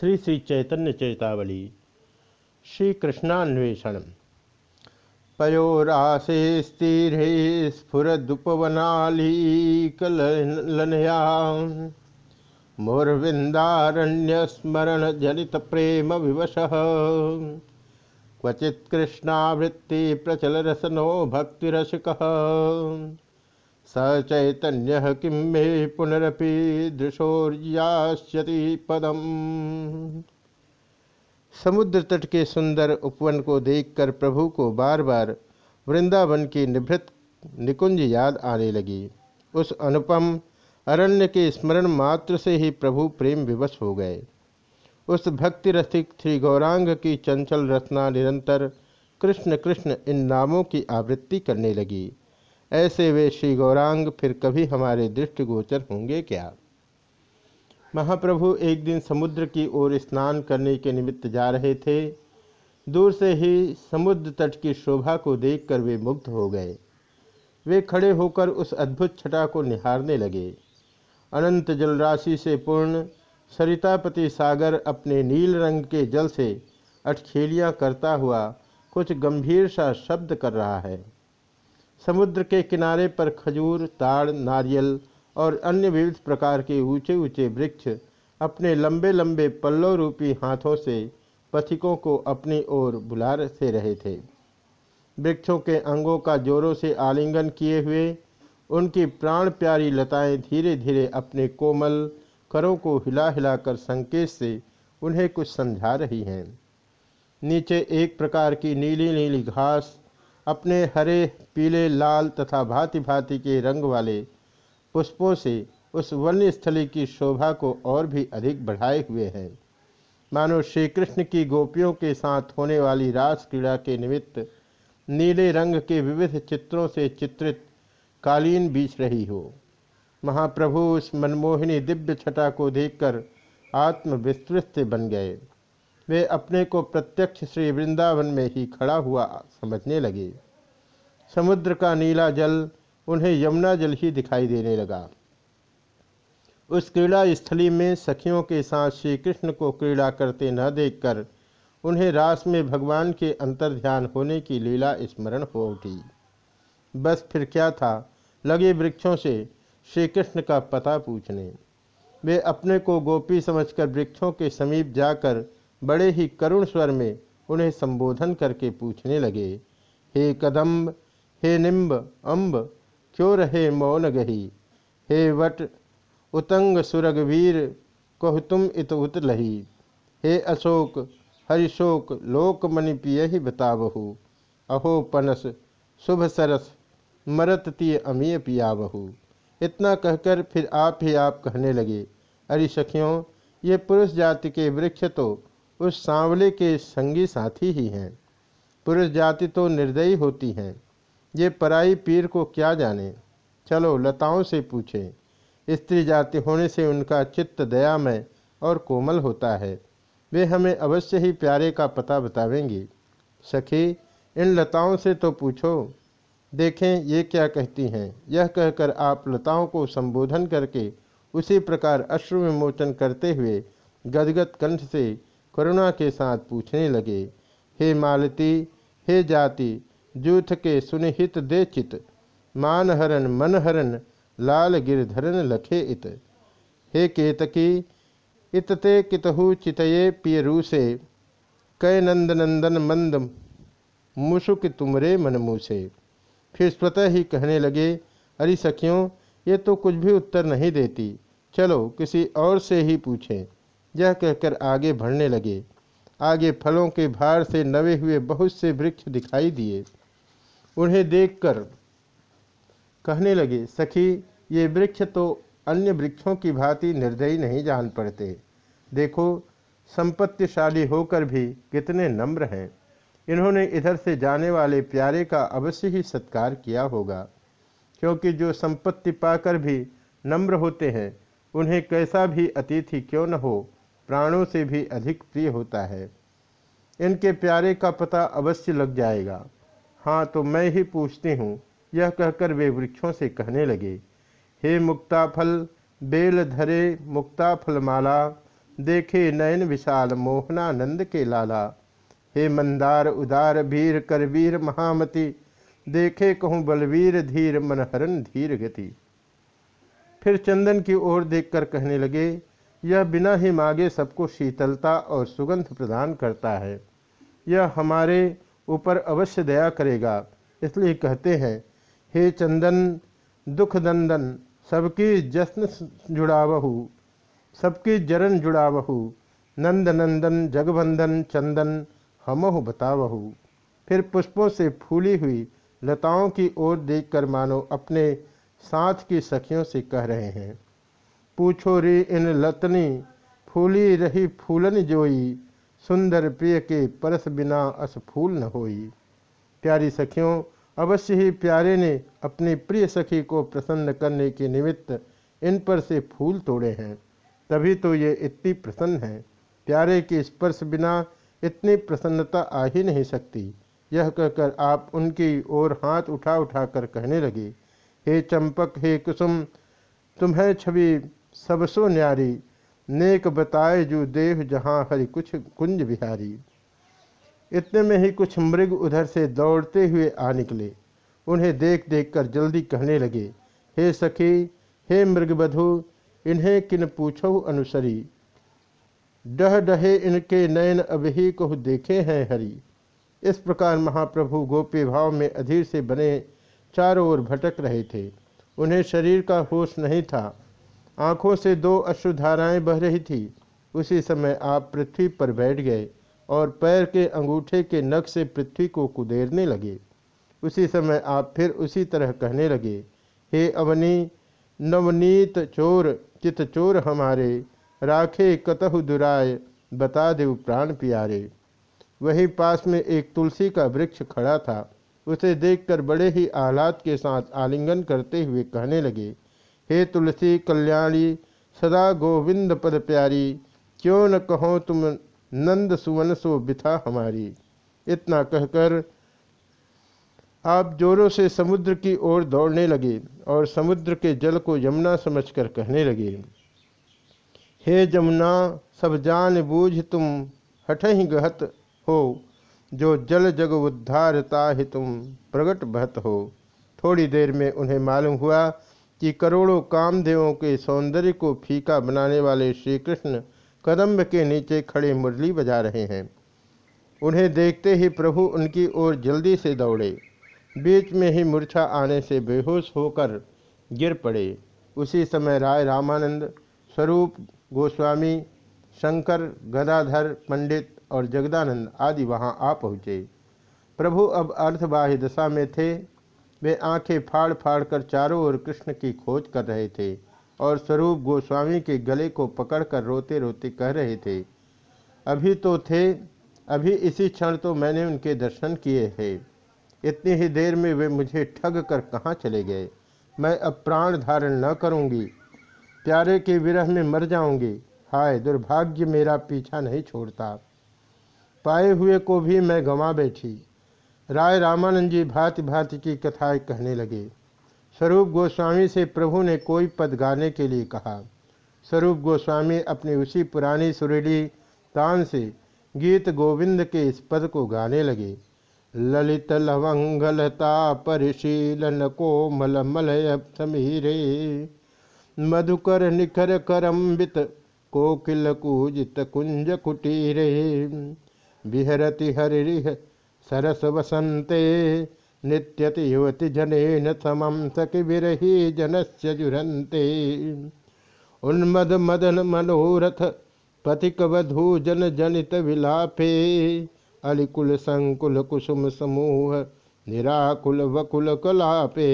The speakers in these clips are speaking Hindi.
श्री श्री चैतन्य चैतावली। श्री कृष्णान्वेषण पयोराशे स्थिरे स्फुरदुपवनालीकलनया कृष्णावृत्ति प्रचल रसनो भक्तिरसिक। स चैतन्य किं मे पुनरपि पदम। समुद्र तट के सुंदर उपवन को देखकर प्रभु को बार बार वृंदावन की निभृत निकुंज याद आने लगी। उस अनुपम अरण्य के स्मरण मात्र से ही प्रभु प्रेम विवश हो गए। उस भक्ति रसिक श्री गौरांग की चंचल रचना निरंतर कृष्ण कृष्ण इन नामों की आवृत्ति करने लगी। ऐसे वे श्री गौरांग फिर कभी हमारे दृष्टिगोचर होंगे क्या? महाप्रभु एक दिन समुद्र की ओर स्नान करने के निमित्त जा रहे थे। दूर से ही समुद्र तट की शोभा को देखकर वे मुग्ध हो गए। वे खड़े होकर उस अद्भुत छटा को निहारने लगे। अनंत जलराशि से पूर्ण सरितापति सागर अपने नील रंग के जल से अटखेलियाँ करता हुआ कुछ गंभीर सा शब्द कर रहा है। समुद्र के किनारे पर खजूर, ताड़, नारियल और अन्य विविध प्रकार के ऊँचे ऊँचे वृक्ष अपने लंबे लंबे पल्लो रूपी हाथों से पथिकों को अपनी ओर बुला से रहे थे। वृक्षों के अंगों का जोरों से आलिंगन किए हुए, उनकी प्राण प्यारी लताएँ धीरे धीरे अपने कोमल करों को हिला हिलाकर संकेत से उन्हें कुछ समझा रही हैं। नीचे एक प्रकार की नीली नीली घास अपने हरे, पीले, लाल तथा भांति भांति के रंग वाले पुष्पों से उस वन्य स्थली की शोभा को और भी अधिक बढ़ाए हुए हैं। मानो श्री कृष्ण की गोपियों के साथ होने वाली रास क्रीड़ा के निमित्त नीले रंग के विविध चित्रों से चित्रित कालीन बीच रही हो। महाप्रभु उस मनमोहिनी दिव्य छटा को देखकर आत्मविस्तृत से बन गए। वे अपने को प्रत्यक्ष श्री वृंदावन में ही खड़ा हुआ समझने लगे। समुद्र का नीला जल उन्हें यमुना जल ही दिखाई देने लगा। उस क्रीड़ा स्थली में सखियों के साथ श्री कृष्ण को क्रीड़ा करते न देखकर उन्हें रास में भगवान के अंतर ध्यान होने की लीला स्मरण हो उठी। बस फिर क्या था? लगे वृक्षों से श्री कृष्ण का पता पूछने। वे अपने को गोपी समझकर वृक्षों के समीप जाकर बड़े ही करुण स्वर में उन्हें संबोधन करके पूछने लगे, हे कदम्ब हे निम्ब अम्ब क्यों रहे मौन गही? हे वट, उतंग सुरगवीर, कह तुम इत उत लही? हे अशोक, हरिशोक लोकमणि पिय ही बतावहु। अहो पनस, शुभ सरस, मरत तीय अमीय पियावहु। इतना कहकर फिर आप ही आप कहने लगे, अरे सखियों, ये पुरुष जाति के वृक्ष तो उस सांवले के संगी साथी ही हैं। पुरुष जाति तो निर्दयी होती हैं। ये पराई पीर को क्या जाने? चलो, लताओं से पूछे। स्त्री जाति होने से उनका चित्त दयामय और कोमल होता है। वे हमें अवश्य ही प्यारे का पता बतावेंगी। सखी, इन लताओं से तो पूछो। देखें, ये क्या कहती हैं? यह कहकर आप लताओं को संबोधन करके उसी प्रकार अश्रु विमोचन करते हुए गदगद कंठ से करुणा के साथ पूछने लगे, हे मालती, हे जाति जूथ के सुनिहित दे चित। मानहरन मनहरन लाल गिरधरन लखे इत। हे केतकी, इतते कितहु चितये पियरूसे। कै नंद नंदन मंद मुसुक तुमरे मनमूसे फिर स्वतः ही कहने लगे, अरे सखियों, ये तो कुछ भी उत्तर नहीं देती। चलो, किसी और से ही पूछें। यह कहकर आगे बढ़ने लगे। आगे फलों के भार से नवे हुए बहुत से वृक्ष दिखाई दिए। उन्हें देखकर कहने लगे, सखी, ये वृक्ष तो अन्य वृक्षों की भांति निर्दयी नहीं जान पड़ते। देखो, संपत्तिशाली होकर भी कितने नम्र हैं। इन्होंने इधर से जाने वाले प्यारे का अवश्य ही सत्कार किया होगा, क्योंकि जो संपत्ति पाकर भी नम्र होते हैं, उन्हें कैसा भी अतिथि क्यों न हो, प्राणों से भी अधिक प्रिय होता है। इनके प्यारे का पता अवश्य लग जाएगा। हाँ तो मैं ही पूछती हूँ। यह कहकर वे वृक्षों से कहने लगे, हे मुक्ताफल, बेल धरे मुक्ताफल माला देखे नयन विशाल मोहनानंद के लाला। हे मंदार उदार वीर करवीर महामति, देखे कहूँ बलवीर धीर मनहरन धीर गति। फिर चंदन की ओर देखकर कहने लगे, यह बिना ही मांगे सबको शीतलता और सुगंध प्रदान करता है। यह हमारे ऊपर अवश्य दया करेगा। इसलिए कहते हैं, हे चंदन दुख दंदन सबकी जश्न जुड़ावहु, सबकी जरन जुड़ावहु नंद नंदन जगबंदन, चंदन, हमहु बतावहु। फिर पुष्पों से फूली हुई लताओं की ओर देखकर मानो अपने साथ की सखियों से कह रहे हैं, पूछो रे इन लतनी, फूली रही फूलन जोई सुंदर प्रिय के परस बिना अस फूल न होई। प्यारी सखियों, अवश्य ही प्यारे ने अपनी प्रिय सखी को प्रसन्न करने के निमित्त इन पर से फूल तोड़े हैं। तभी तो ये इतनी प्रसन्न है। प्यारे के स्पर्श बिना इतनी प्रसन्नता आ ही नहीं सकती। यह कहकर आप उनकी ओर हाथ उठा उठा कर कहने लगे, हे चंपक, हे कुसुम, तुम्हें छवि सबसो न्यारी नेक बताए जो देव जहाँ हरि कुछ कुंज बिहारी। इतने में ही कुछ मृग उधर से दौड़ते हुए आ निकले। उन्हें देख देख कर जल्दी कहने लगे, हे सखी, हे मृगबधु इन्हें किन पूछो अनुसरी? डह डहे इनके नयन अभी को देखे हैं हरि। इस प्रकार महाप्रभु गोपी भाव में अधीर से बने चारों ओर भटक रहे थे। उन्हें शरीर का होश नहीं था। आँखों से दो अश्रुधाराएँ बह रही थी। उसी समय आप पृथ्वी पर बैठ गए और पैर के अंगूठे के नख से पृथ्वी को कुदेरने लगे। उसी समय आप फिर उसी तरह कहने लगे, हे अवनी, नवनीत चोर, चित चोर हमारे, राखे कतहु दुराय, बता देव प्राण प्यारे। वही पास में एक तुलसी का वृक्ष खड़ा था। उसे देखकर बड़े ही आह्लाद के साथ आलिंगन करते हुए कहने लगे हे तुलसी कल्याणी, सदा गोविंद पद प्यारी, क्यों न कहो तुम नंद सुवन सो बिथा हमारी। इतना कहकर आप जोरों से समुद्र की ओर दौड़ने लगे और समुद्र के जल को यमुना समझकर कहने लगे, हे जमुना, सब जान बूझ तुम हठ ही गहत हो, जो जल जग उद्धारता ही तुम, प्रगट बहत हो। थोड़ी देर में उन्हें मालूम हुआ कि करोड़ों कामदेवों के सौंदर्य को फीका बनाने वाले श्री कृष्ण कदम्ब के नीचे खड़े मुरली बजा रहे हैं। उन्हें देखते ही प्रभु उनकी ओर जल्दी से दौड़े। बीच में ही मूर्छा आने से बेहोश होकर गिर पड़े। उसी समय राय रामानंद, स्वरूप गोस्वामी, शंकर, गदाधर, पंडित और जगदानंद आदि वहाँ आ पहुँचे। प्रभु अब अर्धबाह्य दशा में थे। वे आँखें फाड़ फाड़ कर चारों ओर कृष्ण की खोज कर रहे थे और स्वरूप गोस्वामी के गले को पकड़कर रोते रोते कह रहे थे, अभी तो थे, अभी इसी क्षण तो मैंने उनके दर्शन किए हैं। इतनी ही देर में वे मुझे ठग कर कहाँ चले गए? मैं अब प्राण धारण न करूँगी। प्यारे के विरह में मर जाऊँगी। हाय, दुर्भाग्य मेरा पीछा नहीं छोड़ता। पाए हुए को भी मैं गंवा बैठी। राय रामानंद जी भांति भांति की कथाएँ कहने लगे। स्वरूप गोस्वामी से प्रभु ने कोई पद गाने के लिए कहा। स्वरूप गोस्वामी अपनी उसी पुरानी सुरीली तान से गीत गोविंद के इस पद को गाने लगे। ललित लवंगलता परिशीलन कोमल मलय समीरे। मधुकर निखर करम्बित कोकिल कूजित कुंज कुटीरे। बिहरति हरिह सरस वसंते नित्यति युवति जनेन समम सखि विरही जनस्य जुरंते उन्मद मदन मनोरथ पथिक वधू जन जनित विलापे, अलिकुल संकुल कुसुम समूह निराकुल वकुल कलापे।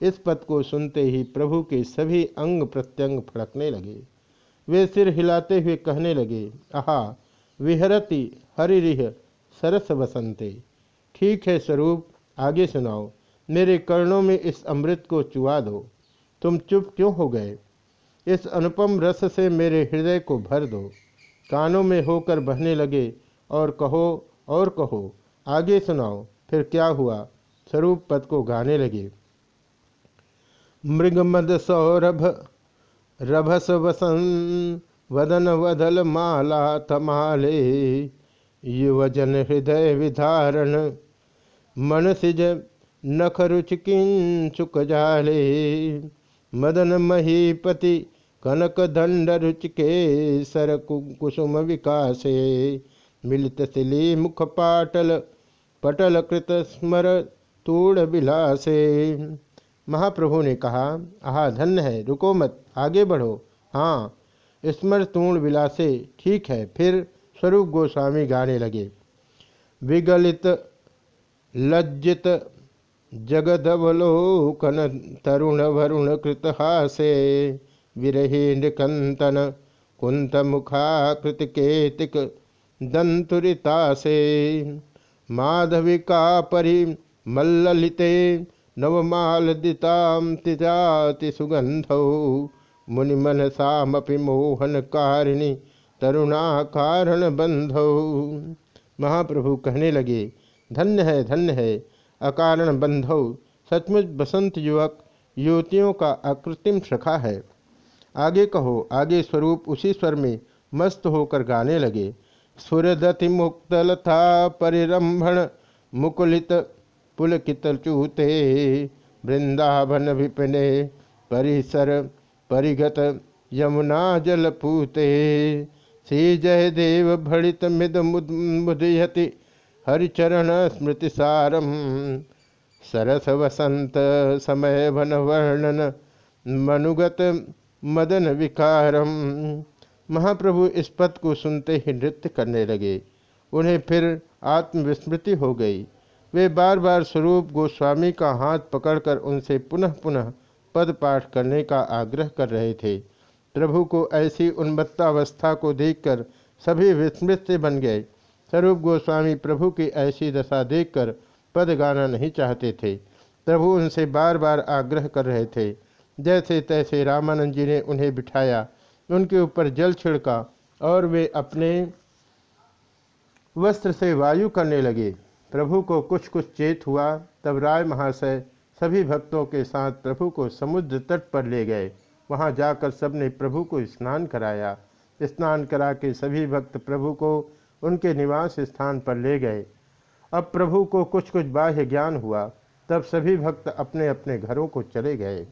इस पद को सुनते ही प्रभु के सभी अंग प्रत्यंग फड़कने लगे। वे सिर हिलाते हुए कहने लगे, आहा, विहरति हरिह सरस बसंते ठीक है स्वरूप, आगे सुनाओ। मेरे कर्णों में इस अमृत को चुआ दो। तुम चुप क्यों हो गए? इस अनुपम रस से मेरे हृदय को भर दो। कानों में होकर बहने लगे, और कहो और कहो, आगे सुनाओ, फिर क्या हुआ? स्वरूप पद को गाने लगे। मृगमद सौरभ, रभस वसन वदन वदल माला तमाले। युवजन हृदय विधारण। मन सिज नख रुचि किंचुक जाले। मदन महीपति कनक दंड रुचि के सर कुसुम विकासे। मिलित सिली मुख पाटल पटल कृत स्मर तूड़ बिलासे। महाप्रभु ने कहा, आहा, धन्य है, रुको मत, आगे बढ़ो। हाँ स्मर तूण विलासे ठीक है, फिर स्वरूप गोस्वामी गाने लगे। विगलित, लज्जित, जगदवलोकन तरुण वरुण कृतहासे, विरही निकंतन कुंत मुखाकृतिकेतिक दंतुरितासे माधविका परि मल्लिते नवमालदितां तिजाति सुगंधौ मुनिमनसामपि मोहनकारिणी तरुणाकारण बंधौ। महाप्रभु कहने लगे, धन्य है धन्य है, अकारण बंधौ। सचमुच बसंत युवक, युवतियों का अकृत्रिम सखा है। आगे कहो, आगे स्वरूप उसी स्वर में मस्त होकर गाने लगे। सुरदति मुक्तलथा परिरंभण, मुकुलित पुलकित चूते, वृंदावन विपिने, परिसर परिगत यमुना जल पूते। श्री जय देव भड़ित मिद मुदयति, हरिचरण स्मृति सारम सरस वसंत समय वन वर्णन, मनुगत मदन विकारम महाप्रभु इस पद को सुनते ही नृत्य करने लगे। उन्हें फिर आत्मविस्मृति हो गई। वे बार बार स्वरूप गोस्वामी का हाथ पकड़कर उनसे पुनः पुनः पद पाठ करने का आग्रह कर रहे थे। प्रभु को ऐसी उन्मत्तावस्था को देखकर सभी विस्मृत से बन गए। स्वरूप गोस्वामी प्रभु की ऐसी दशा देखकर पद गाना नहीं चाहते थे। प्रभु उनसे बार बार आग्रह कर रहे थे। जैसे तैसे रामानंद जी ने उन्हें बिठाया, उनके ऊपर जल छिड़का और वे अपने वस्त्र से वायु करने लगे। प्रभु को कुछ कुछ चेत हुआ, तब राय महाशय सभी भक्तों के साथ प्रभु को समुद्र तट पर ले गए। वहाँ जाकर सबने प्रभु को स्नान कराया। स्नान करा के सभी भक्त प्रभु को उनके निवास स्थान पर ले गए। अब प्रभु को कुछ कुछ बाह्य ज्ञान हुआ। तब सभी भक्त अपने अपने घरों को चले गए।